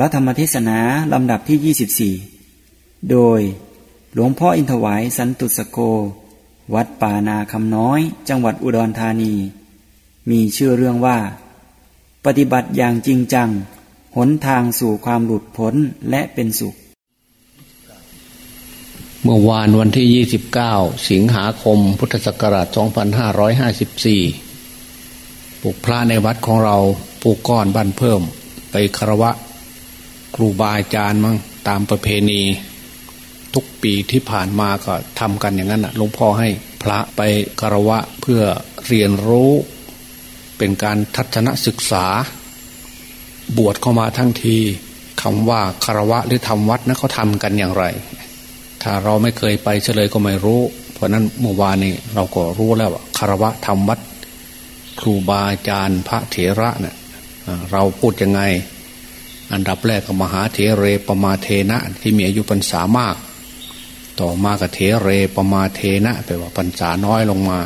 พระธรรมเทศนาลำดับที่ 24 โดยหลวงพ่ออินทวายสันตุสโก วัดป่านาคำน้อย จังหวัดอุดรธานี มีชื่อเรื่องว่า ปฏิบัติอย่างจริงจัง หนทางสู่ความหลุดพ้นและเป็นสุข เมื่อวานวันที่ 29 สิงหาคมพุทธศักราช 2554ปลูกพระในวัดของเราปลูกก้อนบ้านเพิ่ม ไปคารวะ ครูบาอาจารย์มั่งตามประเพณี ทุกปีที่ผ่านมาก็ทำกันอย่างนั้นหลวงพ่อให้พระไปคารวะเพื่อเรียนรู้เป็นการทัศนศึกษา บวชเข้ามาทั้งทีคำว่าคารวะหรือทำวัดนะเขาทำกันอย่างไร ถ้าเราไม่เคยไปเฉลยก็ไม่รู้ เพราะนั้นเมื่อวานนี้เราก็รู้แล้วว่าคารวะทำวัด ครูบาอาจารย์พระเถระเนะ่ยเราพูดยังไง อันดับแรกก็มหาเถเรปมาเทนะที่มีอายุพรรษามาก ต่อมาก็เถเรปมาเทนะแปลว่าพรรษาน้อยลงมา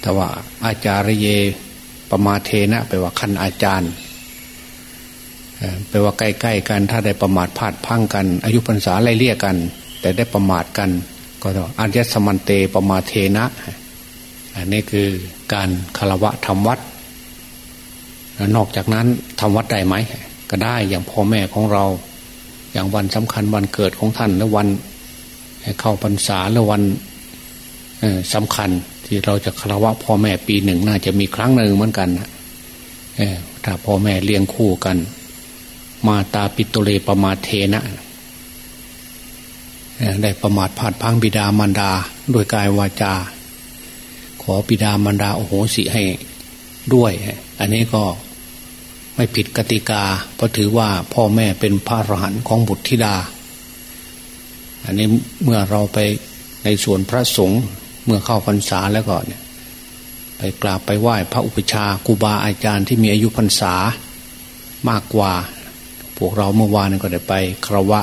แต่ว่าอาจารย์เยปมาเทนะแปลว่าขั้นอาจารย์แปลว่าใกล้ๆกันถ้าได้ประมาทพลาดพังกัน อายุพรรษาไล่เลี่ยกัน แต่ได้ประมาทกัน ก็ต้องอัญญสมันเตปมาเทนะ อันนี้คือการคารวะทำวัด นอกจากนั้นทำวัดได้ไหม ก็ได้อย่างพ่อแม่ของเรา อย่างวันสำคัญวันเกิดของท่านและวันเข้าพรรษาและวันสำคัญที่เราจะคารวะพ่อแม่ปีหนึ่งน่าจะมีครั้งหนึ่งเหมือนกันถ้าพ่อแม่เลี้ยงคู่กัน มาตาปิตุเลประมาเทนะได้ประมาทพลาดพังบิดามารดาด้วยกายวาจา ขอบิดามารดาโอโหสิให้ด้วย อันนี้ก็ ไม่ผิดกติกา เพราะถือว่าพ่อแม่เป็นพระอรหันต์ของบุตรธิดา อันนี้เมื่อเราไปในส่วนพระสงฆ์เมื่อเข้าพรรษาแล้วก็เนี่ยไปกราบไปไหว้พระอุปชาครูบาอาจารย์ที่มีอายุพรรษามากกว่า พวกเราเมื่อวานก็ได้ไปครวะ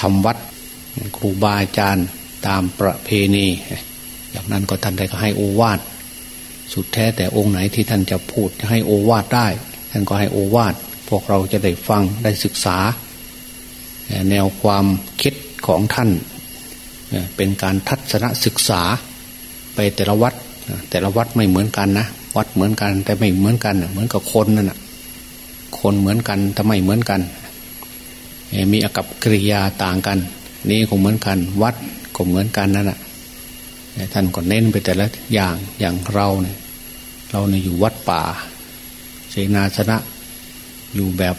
ทำวัดครูบาอาจารย์ตามประเพณีจากนั้นก็ท่านได้ก็ให้โอวาทสุดแท้แต่องค์ไหนที่ท่านจะพูดจะให้โอวาทได้ ท่านก็ให้โอวาทพวกเราจะได้ฟังได้ศึกษา แนวความคิดของท่าน เป็นการทัศนศึกษาไปแต่ละวัด แต่ละวัดไม่เหมือนกันนะวัดเหมือนกันแต่ไม่เหมือนกันเหมือนกับคนนั่นแหะคนเหมือนกันแต่ไม่เหมือนกัน มีอากับกิริยาต่างกัน นี่ก็เหมือนกัน วัดก็เหมือนกันนั่นแหะท่านก็เน้นไปแต่ละอย่างอย่างเราเนี่ยเราเนี่ยอยู่วัดป่า นาสนะ อยู่แบบ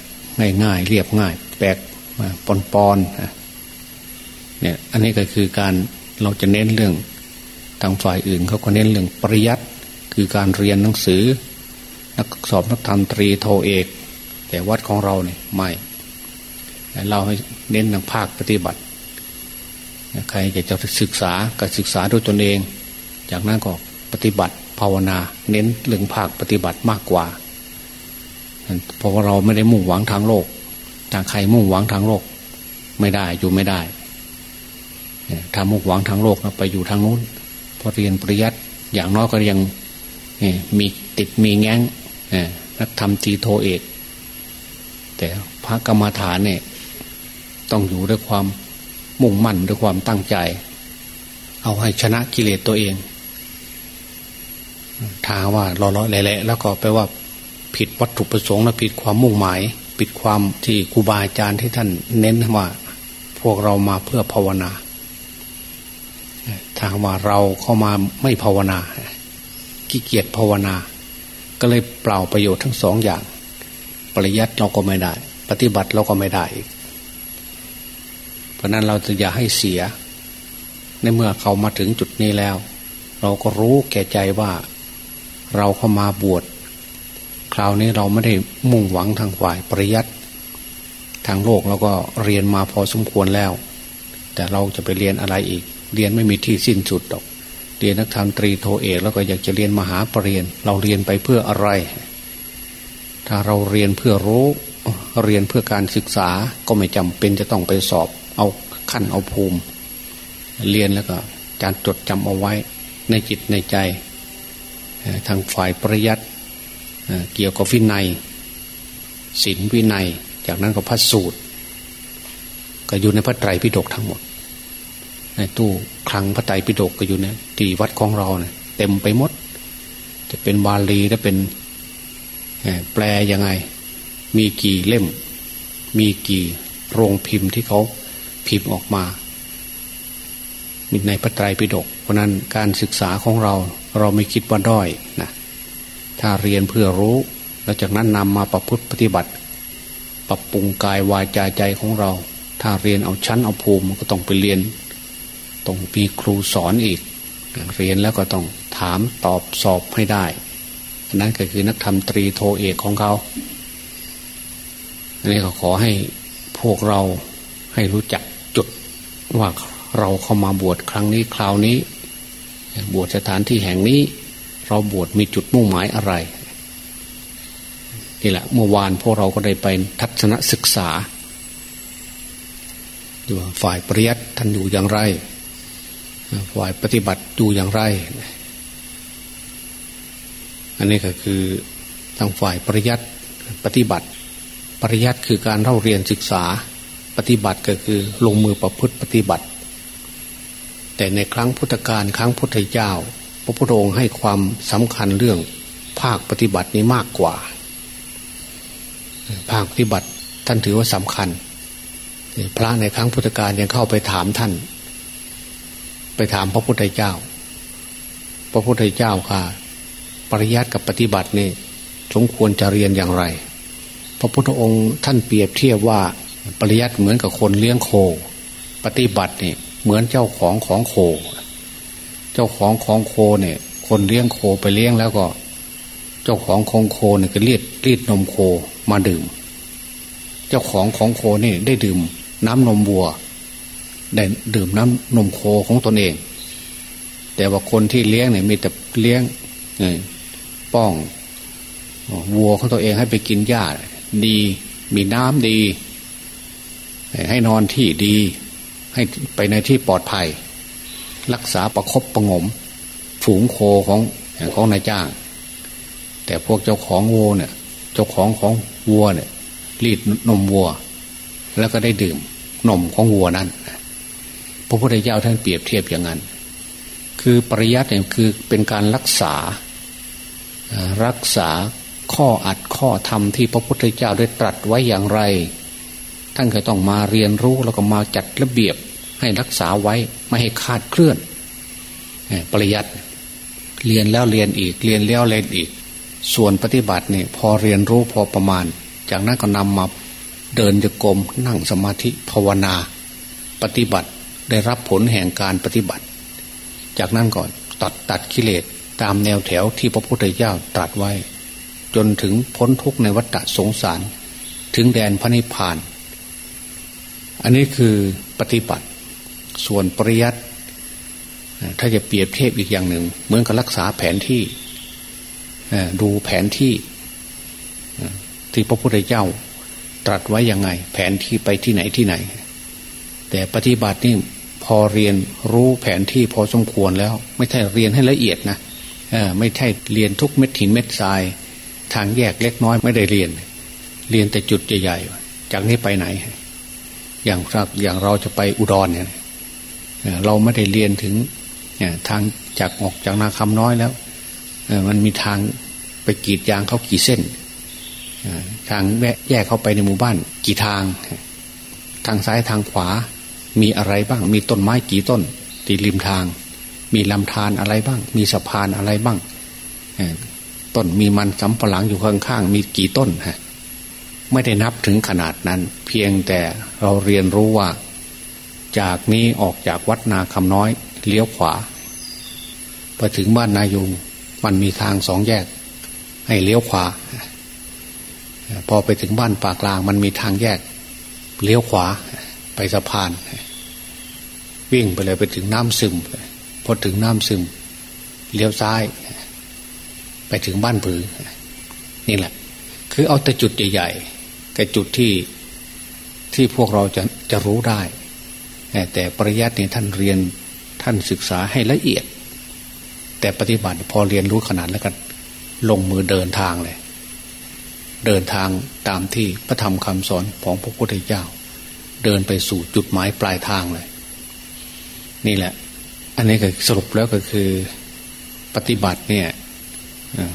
ง่ายๆเรียบง่าย แปลกปอนๆเนี่ยอันนี้ก็คือการเราจะเน้นเรื่องทางฝ่ายอื่นเขาก็เน้นเรื่องปริยัติคือการเรียนหนังสือ นักสอบนักธรรมตรีโทเอก แต่วัดของเราเนี่ยไม่เราให้เน้นทางภาคปฏิบัติ ใครจะจะศึกษาก็ศึกษาด้วยตนเอง จากนั้นก็ปฏิบัติภาวนา เน้นเรื่องภาคปฏิบัติมากกว่า เพราะว่าเราไม่ได้มุ่งหวังทางโลกถ้าใครมุ่งหวังทางโลก ไม่ได้อยู่ไม่ได้ถ้ามุ่งหวังทางโลกไปอยู่ทางนู้นพอเรียนปริยัติอย่างน้อยก็ยังมีติดมีแง้งนักธรรมตีโทเอก แต่พระกรรมฐานเนี่ยต้องอยู่ด้วยความมุ่งมั่นด้วยความตั้งใจ เอาให้ชนะกิเลสตัวเองถ้าว่าลอๆแหละแล้วก็แปลว่า ผิดวัตถุประสงค์และผิดความมุ่งหมาย ผิดความที่ครูบาอาจารย์ที่ท่านเน้นว่า พวกเรามาเพื่อภาวนาถ้าว่าเราเข้ามาไม่ภาวนาขี้เกียจภาวนา ก็เลยเปล่าประโยชน์ทั้งสองอย่าง ปริยัติเราก็ไม่ได้ ปฏิบัติเราก็ไม่ได้อีกเพราะนั้นเราจะอย่าให้เสีย ในเมื่อเขามาถึงจุดนี้แล้ว เราก็รู้แก่ใจว่า เราเข้ามาบวช คราวนี้เราไม่ได้มุ่งหวังทางฝ่ายปริยัติทางโลกเราก็เรียนมาพอสมควรแล้ว แต่เราจะไปเรียนอะไรอีก เรียนไม่มีที่สิ้นสุดหรอก เรียนนักธรรมตรีโทเอกแล้วก็อยากจะเรียนมหาปรริญญาเราเรียนไปเพื่ออะไร ถ้าเราเรียนเพื่อรู้เรียนเพื่อการศึกษาก็ไม่จำเป็นจะต้องไปสอบ เอาขั้นเอาภูมิ เรียนแล้วก็การจดจำเอาไว้ในจิตในใจ ทางฝ่ายปริยัติ เกี่ยวกับวินัยศีลวินัย จากนั้นก็พระสูตร ก็อยู่ในพระไตรปิฎกทั้งหมด ในตู้คลังพระไตรปิฎกก็อยู่ในที่วัดของเราเนี่ยเต็มไปหมด จะเป็นบาลีและเป็นแปลยังไง มีกี่เล่ม มีกี่โรงพิมพ์ที่เขาพิมพ์ออกมาในพระไตรปิฎกเพราะนั้นการศึกษาของเราเราไม่คิดว่าด้อยนะ ถ้าเรียนเพื่อรู้แล้วจากนั้นนำมาประพฤติปฏิบัติ ปรับปรุงกายวาจาใจของเรา ถ้าเรียนเอาชั้นเอาภูมิก็ต้องไปเรียน ต้องมีครูสอนอีก เรียนแล้วก็ต้องถามตอบสอบให้ได้นนั้นก็คือนักธรรมตรีโทเอกของเขาอันนี้ก็ขอให้พวกเราให้รู้จักจุดว่าเราเข้ามาบวชครั้งนี้คราวนี้ บวชสถานที่แห่งนี้ เราบวชมีจุดมุ่งหมายอะไรนี่แหละเมื่อวานพวกเราก็ได้ไปทัศนศึกษาดูฝ่ายปริยัติท่านอยู่อย่างไร ฝ่ายปฏิบัติอยู่อย่างไร อันนี้ก็คือทางฝ่ายปริยัติปฏิบัติ ปริยัติคือการเล่าเรียนศึกษา ปฏิบัติก็คือลงมือประพฤติปฏิบัติ แต่ในครั้งพุทธกาลครั้งพุทธเจ้า พระพุทธองค์ให้ความสำคัญเรื่องภาคปฏิบัตินี้มากกว่า ภาคปฏิบัติท่านถือว่าสำคัญ พระในครั้งพุทธกาลยังเข้าไปถามท่าน ไปถามพระพุทธเจ้า พระพุทธเจ้าค่ะ ปริยัติกับปฏิบัตินี่สมควรจะเรียนอย่างไร พระพุทธองค์ท่านเปรียบเทียบว่าปริยัติเหมือนกับคนเลี้ยงโค ปฏิบัตินี่เหมือนเจ้าของของโค เจ้าของของโคเนี่ย คนเลี้ยงโคไปเลี้ยงแล้วก็ เจ้าของของโคเนี่ยก็เลียดรีดนมโคมาดื่ม เจ้าของของโคนี่ได้ดื่มน้ำนมวัว ได้ดื่มน้ำนมโคของตนเอง แต่ว่าคนที่เลี้ยงเนี่ยมีแต่เลี้ยงป้องวัวของตัวเองให้ไปกินหญ้าดีมีน้ำดี ให้นอนที่ดี ให้ไปในที่ปลอดภัย รักษาประครบประงม ฝูงโคของของนายจ้าง แต่พวกเจ้าของวัวเนี่ย เจ้าของของวัวเนี่ยรีดนมวัว แล้วก็ได้ดื่มนมของวัวนั้นพระพุทธเจ้าท่านเปรียบเทียบอย่างนั้น คือปริยัติเนี่ยคือเป็นการรักษา รักษาข้ออัดข้อธรรมที่พระพุทธเจ้าได้ตรัสไว้อย่างไร ท่านก็ต้องมาเรียนรู้แล้วก็มาจัดระเบียบ ให้รักษาไว้ไม่ให้คาดเคลื่อน ปริยัติเรียนแล้วเรียนอีก เรียนแล้วเรียนอีก ส่วนปฏิบัติเนี่ยพอเรียนรู้พอประมาณ จากนั้นก็นำมาเดินจะกรมนั่งสมาธิภาวนา ปฏิบัติได้รับผลแห่งการปฏิบัติ จากนั้นก่อนตัดตัดกิเลสตามแนวแถวที่พระพุทธเจ้าตรัสไว้ จนถึงพ้นทุกข์ในวัฏสงสาร ถึงแดนพระนิพพาน อันนี้คือปฏิบัติ ส่วนปริยัติถ้าจะเปรียบเทียบอีกอย่างหนึ่งเหมือนกับรักษาแผนที่ดูแผนที่ ที่พระพุทธเจ้าตรัสไว้ยังไง แผนที่ไปที่ไหนที่ไหน แต่ปฏิบัตินี่พอเรียนรู้แผนที่พอสมควรแล้ว ไม่ใช่เรียนให้ละเอียดนะไม่ใช่เรียนทุกเม็ดหินเม็ดทราย ทางแยกเล็กน้อยไม่ได้เรียน เรียนแต่จุดใหญ่ๆจากนี้ไปไหน อย่างอย่างเราจะไปอุดรเนี่ย เราไม่ได้เรียนถึงทางจากออกจากนาคำน้อยแล้วมันมีทางไปกีดยางเขากี่เส้นทางแยกเข้าไปในหมู่บ้าน กี่ทาง ทางซ้ายทางขวา มีอะไรบ้าง มีต้นไม้กี่ต้นตีริมทาง มีลำธารอะไรบ้าง มีสะพานอะไรบ้างต้นมีมันสำปะหลังอยู่ข้างๆมีกี่ต้นฮะไม่ได้นับถึงขนาดนั้น เพียงแต่เราเรียนรู้ว่า จากนี้ออกจากวัดนาคำน้อยเลี้ยวขวาพอถึงบ้านนายุงมันมีทางสองแยก ให้เลี้ยวขวา พอไปถึงบ้านปากลางมันมีทางแยก เลี้ยวขวาไปสะพาน วิ่งไปเลยไปถึงน้ำซึมพอถึงน้ำซึม เลี้ยวซ้าย ไปถึงบ้านผือ นี่แหละ คือเอาแต่จุดใหญ่ๆแต่จุดที่ที่พวกเราจะจะรู้ได้ แต่ปริยัติเนี่ยท่านเรียนท่านศึกษาให้ละเอียด แต่ปฏิบัติพอเรียนรู้ขนาดแล้วก็ลงมือเดินทางเลย เดินทางตามที่พระธรรมคำสอนของพระพุทธเจ้า เดินไปสู่จุดหมายปลายทางเลย นี่แหละ อันนี้ก็สรุปแล้วก็คือปฏิบัติเนี่ย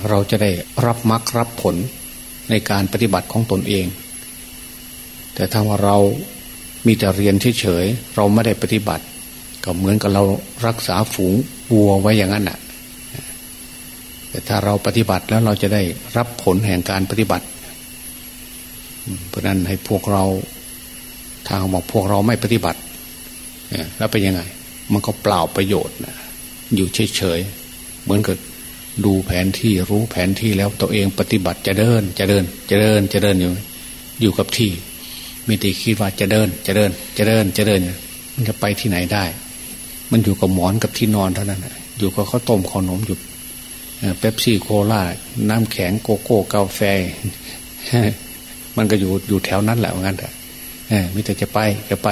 เราจะได้รับมรรครับผลในการปฏิบัติของตนเอง แต่ถ้าว่าเรา มีแต่เรียนเฉยๆเราไม่ได้ปฏิบัติ ก็เหมือนกับเรารักษาฝูงวัวไว้อย่างนั้นอะแต่ถ้าเราปฏิบัติแล้วเราจะได้รับผลแห่งการปฏิบัติ เพราะนั้นให้พวกเราทางบอกพวกเราไม่ปฏิบัติแล้วเป็นยังไง มันก็เปล่าประโยชน์นะอยู่เฉยๆเหมือนกับดูแผนที่รู้แผนที่แล้วตัวเองปฏิบัติจะเดินจะเดินจะเดินจะเดินอยู่อยู่กับที่ มีแต่คิดว่าจะเดิน จะเดิน จะเดินจะเดิน มันจะไปที่ไหนได้ มันอยู่กับหมอนกับที่นอนเท่านั้นอยู่กับข้าวต้มขนมอยู่เป๊ปซี่โคลาน้ำแข็งโกโก้กาแฟ มันก็อยู่อยู่แถวนั้นแหละว่างั้นแต่มิแต่จะไปจะไป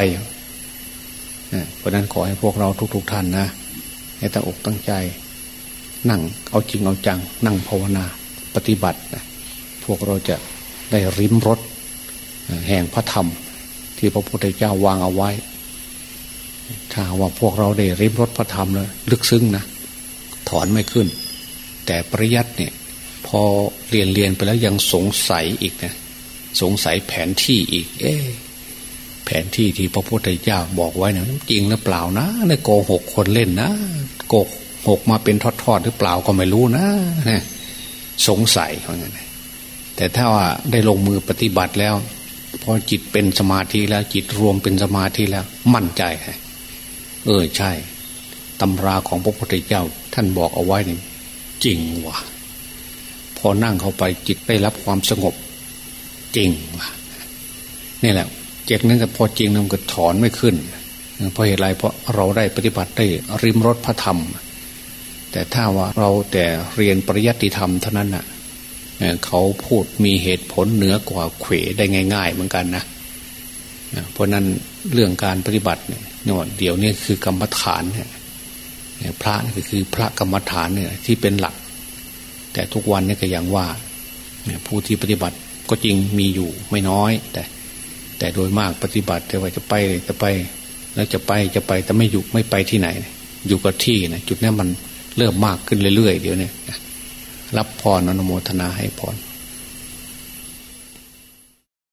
เพราะนั้นขอให้พวกเราทุก ๆ ท่านนะให้ตั้งอกตั้งใจ นั่งเอาจริงเอาจัง นั่งภาวนา ปฏิบัตินะพวกเราจะได้ริมรถ แห่งพระธรรม ที่พระพุทธเจ้าวางเอาไว้ ถ้าว่าพวกเราได้ริมรถพระธรรมแล้วลึกซึ้งนะถอนไม่ขึ้น แต่ปริยัติเนี่ย พอเรียนเรียนไปแล้วยังสงสัยอีกนะสงสัยแผนที่อีก เอ๊แผนที่ที่พระพุทธเจ้าบอกไว้นะจริงหรือเปล่านะในโกหกคนเล่นนะโกหกมาเป็นทอดๆหรือเปล่าก็ไม่รู้นะสงสัยเพราะงั้นแต่ถ้าว่าได้ลงมือปฏิบัติแล้ว พอจิตเป็นสมาธิแล้วจิตรวมเป็นสมาธิแล้ว มั่นใจเออใช่ตำราของพระพุทธเจ้า ท่านบอกเอาไว้นี่จริงว่ะ พอนั่งเข้าไปจิตได้รับความสงบ จริงว่ะนี่แหละเจ็กนั้นก็พอจริงมันก็ถอนไม่ขึ้นเพราะเหตุไรเพราะเราได้ปฏิบัติได้ริมรถพระธรรม แต่ถ้าว่าเราแต่เรียนปริยัติธรรมเท่านั้นน่ะ เขาพูดมีเหตุผลเหนือกว่าเขวได้ง่าย ๆ เหมือนกันนะเพราะนั้นเรื่องการปฏิบัติเนี่ยเดี๋ยวนี้คือกรรมฐานเนี่ยพระนี่คือพระกรรมฐานเนี่ยที่เป็นหลัก แต่ทุกวันนี่ก็อย่างว่าผู้ที่ปฏิบัติก็จริงมีอยู่ไม่น้อย แต่ แต่โดยมากปฏิบัติแต่ว่าจะไปจะไป แล้วจะไปจะไปแต่ไม่อยู่ไม่ไปที่ไหน อยู่กับที่นะจุดนี้มันเริ่มมากขึ้นเรื่อยๆเดี๋ยวนี้ รับพรอนุโมทนาให้พร